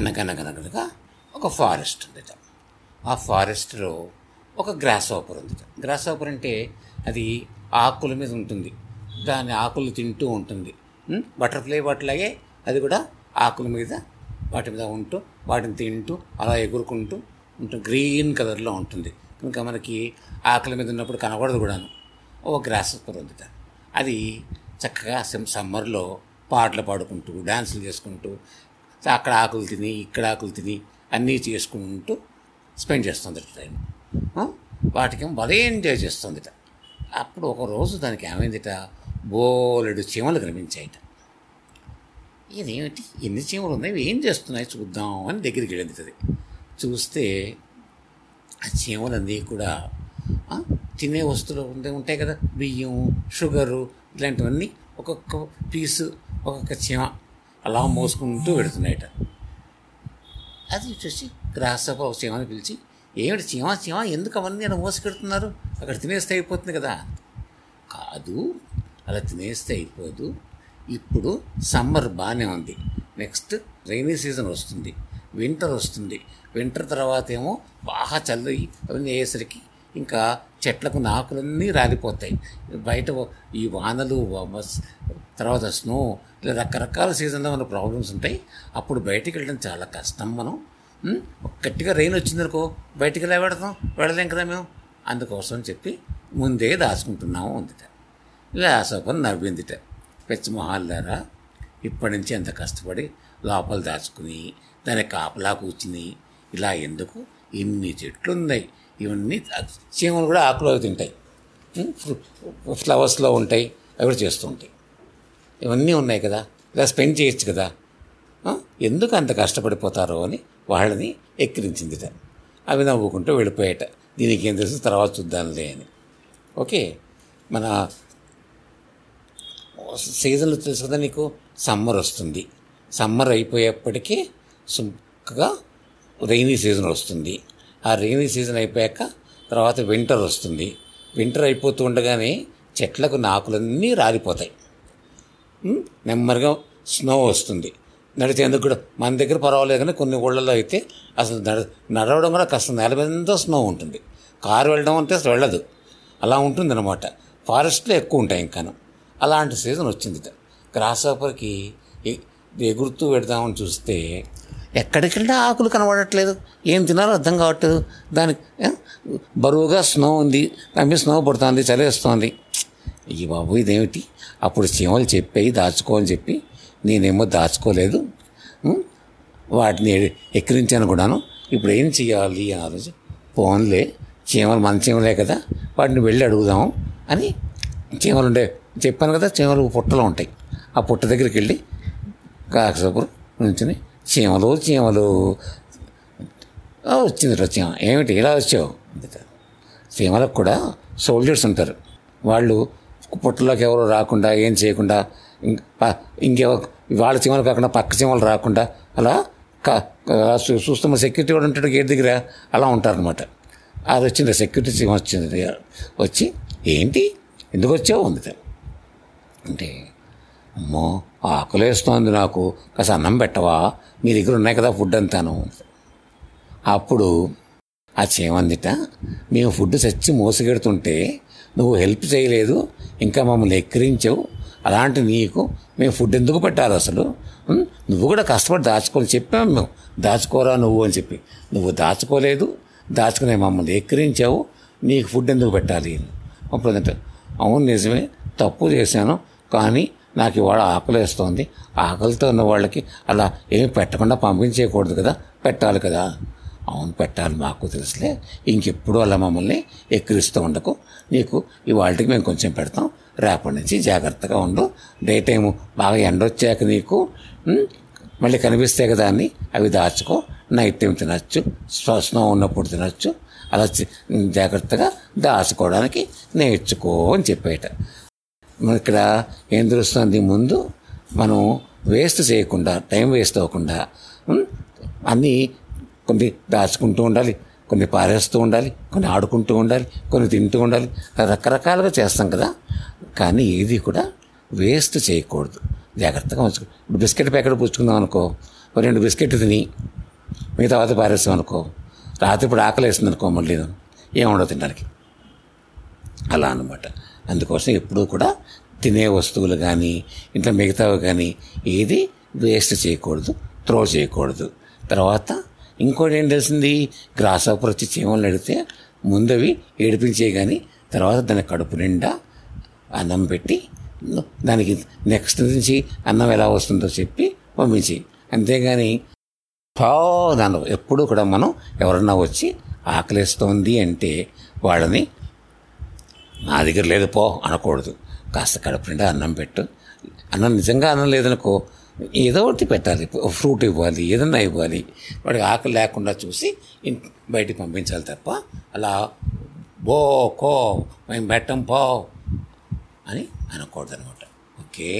అనగనగనగనగా ఒక ఫారెస్ట్ ఉంది ఆ ఫారెస్ట్లో ఒక గ్రాస్ ఓపర్ ఉంది గ్రాస్ ఓపర్ అంటే అది ఆకుల మీద ఉంటుంది. దాని ఆకులు తింటూ ఉంటుంది. బటర్ఫ్లై వాటిలాగే అది కూడా ఆకుల మీద వాటి మీద ఉంటూ వాటిని తింటూ అలా ఎగురుకుంటూ ఉంటుంది గ్రీన్ కలర్లో ఉంటుంది. కనుక మనకి ఆకుల మీద ఉన్నప్పుడు కనబడదు కూడాను. ఓ గ్రాస్ ఓపర్ ఉంది అది చక్కగా సమ్- సమ్మర్లో పాటలు పాడుకుంటూ డ్యాన్సులు చేసుకుంటూ అక్కడ ఆకులు తిని ఇక్కడ ఆకులు తిని అన్నీ చేసుకుంటూ స్పెండ్ చేస్తుంది టైం. వాటికి భలే ఎంజాయ్ చేస్తుందిట. అప్పుడు ఒక రోజు దానికి ఏమైందిట? బోలెడు చీమలు కనిపించాయిట. ఇదేమిటి? ఎన్ని చీమలు ఉన్నాయి? ఏం చేస్తున్నాయి? చూద్దాం అని దగ్గరికి వెళ్ళింది అది. చూస్తే ఆ చీమలన్నీ కూడా తినే వస్తువులు ఉండే ఉంటాయి కదా? బియ్యం షుగరు ఇలాంటివన్నీ ఒక్కొక్క పీసు ఒక్కొక్క చీమ. అలా మోసుకుంటూ పెడుతున్నాయట అది చూసి గ్రాసప్ప ఒక చీమని పిలిచి ఏమిటి చీమ చీమ ఎందుకు అవన్నీ అలా మోసుకెడుతున్నారు? అక్కడ తినేస్తే అయిపోతుంది కదా. కాదు అలా తినేస్తే అయిపోదు. ఇప్పుడు సమ్మర్ బాగానే ఉంది. నెక్స్ట్ రైనీ సీజన్ వస్తుంది. వింటర్ వస్తుంది. వింటర్ తర్వాత ఏమో బాగా చల్లి అవన్నీ అయ్యేసరికి ఇంకా చెట్లకు నాకులన్నీ రాలిపోతాయి. బయట ఈ వానలు తర్వాత స్నో ఇలా రకరకాల సీజన్లో మన ప్రాబ్లమ్స్ ఉంటాయి. అప్పుడు బయటికి వెళ్ళడం చాలా కష్టం మనం. గట్టిగా రెయిన్ వచ్చిందనుకో బయటికి ఎలా పెడతాం వెళ్ళలేం కదా మేము. అందుకోసం అని చెప్పి ముందే దాచుకుంటున్నాము ఉందిట వ్యాసపని నవ్విందిట. పెచ్చమొహాల్లారా ఇప్పటి నుంచి ఎంత కష్టపడి లోపల దాచుకుని దాని కాపలా కూర్చుని ఇలా ఎందుకు ఇన్ని చెట్లు ఉన్నాయి ఇవన్నీ చీమలు కూడా ఆకులు అవి తింటాయి ఫ్లవర్స్లో ఉంటాయి అవి కూడా చేస్తూ ఉంటాయి. ఇవన్నీ ఉన్నాయి కదా ఇలా స్పెండ్ చేయొచ్చు కదా. ఎందుకు అంత కష్టపడిపోతారో అని వాళ్ళని ఎక్కిరించిందిట. అవి నవ్వుకుంటూ వెళ్ళిపోయేట. దీనికి ఏం తెలుసు? తర్వాత చూద్దాంలే అని. ఓకే? మన సీజన్లు తెలుసు కదా నీకు? సమ్మర్ వస్తుంది. సమ్మర్ అయిపోయేప్పటికీ సుక్కగా రైనీ సీజన్ వస్తుంది. ఆ రెయినీ సీజన్ అయిపోయాక తర్వాత వింటర్ వస్తుంది. వింటర్ అయిపోతూ ఉండగానే చెట్లకు నాకులన్నీ రాలిపోతాయి. నెమ్మదిగా స్నో వస్తుంది. నడిచేందుకు కూడా మన దగ్గర పర్వాలేదు కానీ కొన్ని ఊళ్ళల్లో అయితే అసలు నడ నడవడం కూడా కష్టం. నేల మీద స్నో ఉంటుంది. కారు వెళ్ళడం అంటే అసలు వెళ్ళదు. అలా ఉంటుంది అనమాట ఫారెస్ట్లో ఎక్కువ ఉంటాయి ఇంకాను. అలాంటి సీజన్ వచ్చింది గ్రాస్ ఆపర్కి ఎగురుతూ పెడదామని చూస్తే ఎక్కడికెళ్ళినా ఆకులు కనబడట్లేదు. ఏం తినాలో అర్థం కావట్లేదు. దానికి బరువుగా స్నో ఉంది. దాని స్నో పడుతుంది చలేస్తుంది. ఈ బాబు ఇదేమిటి? అప్పుడు చీమలు చెప్పాయి దాచుకోని చెప్పి నేనేమో దాచుకోలేదు. వాటిని ఎక్కిరించాను కూడాను. ఇప్పుడు ఏం చేయాలి అని ఆలోచన. పోన్లే చీమలు మన చీమలే కదా. వాటిని వెళ్ళి అడుగుదాం అని చీమలు ఉండే చెప్పాను కదా చీమలు పుట్టలు ఉంటాయి. ఆ పుట్ట దగ్గరికి వెళ్ళి కాకసపురం నుంచుని చీమలు చీమలు వచ్చింది రా చీమ ఏమిటి ఇలా వచ్చావు? అందుకే చీమలకు కూడా సోల్జర్స్ ఉంటారు. వాళ్ళు పుట్టలోకి ఎవరు రాకుండా ఏం చేయకుండా ఇంకెవ వాళ్ళ చీమలు కాకుండా పక్క చీమలు రాకుండా అలా చూస్తున్న సెక్యూరిటీ కూడా ఉంటాడు గేట్ దగ్గర. అలా ఉంటారనమాట అది వచ్చింది సెక్యూరిటీ చీమ వచ్చింది వచ్చి ఏంటి? ఎందుకు వచ్చావు? ఉంది అంటే అమ్మో ఆకలేస్తోంది నాకు. కాస్త అన్నం పెట్టవా? మీ దగ్గర ఉన్నాయి కదా ఫుడ్ అంతాను. అప్పుడు ఆ చేమందిట మేము ఫుడ్ చచ్చి మోసగెడుతుంటే నువ్వు హెల్ప్ చేయలేదు ఇంకా మమ్మల్ని ఎక్కిరించావు. అలాంటి నీకు మేము ఫుడ్ ఎందుకు పెట్టాలి అసలు? నువ్వు కూడా కష్టపడి దాచుకోని చెప్పాము మేము. దాచుకోరా నువ్వు అని చెప్పి. నువ్వు దాచుకోలేదు దాచుకునే మమ్మల్ని ఎక్కిరించావు నీకు ఫుడ్ ఎందుకు పెట్టాలి? అప్పుడు అవును నిజమే తప్పు చేశాను కానీ నాకు ఇవాళ ఆకలేస్తోంది ఆకలితో ఉన్న వాళ్ళకి అలా ఏమి పెట్టకుండా పంపించేయకూడదు కదా. పెట్టాలి కదా. అవును పెట్టాలి మాకు తెలుసులే. ఇంకెప్పుడు అలా మమ్మల్ని ఎక్కిరిస్తూ ఉండకు. నీకు ఇవాళకి మేము కొంచెం పెడతాం. రేపటి నుంచి జాగ్రత్తగా ఉండు. డే టైము బాగా ఎండ వచ్చాక నీకు మళ్ళీ కనిపిస్తాయి కదా అని అవి దాచుకో. నైట్ టైం తినచ్చు. స్వ- స్నో ఉన్నప్పుడు తినచ్చు. అలా జాగ్రత్తగా దాచుకోవడానికి నేర్చుకో అని చెప్పేట. ఇక్కడ ఏం తెలుస్తుంది ముందు మనం వేస్ట్ చేయకుండా టైం వేస్ట్ అవ్వకుండా అన్నీ కొన్ని దాచుకుంటూ ఉండాలి కొన్ని పారేస్తూ ఉండాలి కొన్ని ఆడుకుంటూ ఉండాలి కొన్ని తింటూ ఉండాలి రకరకాలుగా చేస్తాం కదా. కానీ ఏది కూడా వేస్ట్ చేయకూడదు. జాగ్రత్తగా ఉంచుకో. ఇప్పుడు బిస్కెట్ ప్యాకెట్ పుచ్చుకుందాం అనుకో రెండు బిస్కెట్ తిని మిగతా తర్వాత పారేస్తాం అనుకో రాత్రి ఇప్పుడు ఆకలి వేస్తుంది అనుకో మళ్ళీ ఏముండదు తినడానికి. అలా అనమాట అందుకోసం ఎప్పుడూ కూడా తినే వస్తువులు కానీ ఇంట్లో మిగతావి కానీ ఏది వేస్ట్ చేయకూడదు త్రో చేయకూడదు. తర్వాత ఇంకోటి ఏం తెలిసింది? గ్రాస్ ఆఫర్ వచ్చి చీమలు అడిగితే ముందవి ఏడిపించే కానీ తర్వాత దాని కడుపు నిండా అన్నం పెట్టి దానికి నెక్స్ట్ నుంచి అన్నం ఎలా వస్తుందో చెప్పి పంపించి. అంతేగాని పో ఎప్పుడూ కూడా మనం ఎవరన్నా వచ్చి ఆకలిస్తోంది అంటే వాళ్ళని నా దగ్గర లేదు పో అనకూడదు. కాస్త కడుపు నిండా అన్నం పెట్టు. అన్నం నిజంగా అన్నం లేదనుకో ఏదో ఒకటి పెట్టాలి. ఫ్రూట్ ఇవ్వాలి ఏదన్నా ఇవ్వాలి. వాడికి ఆకలి లేకుండా చూసి బయటికి పంపించాలి తప్ప అలా బో కో మేము పెట్టం పో అని అనకూడదు అనమాట ఓకే?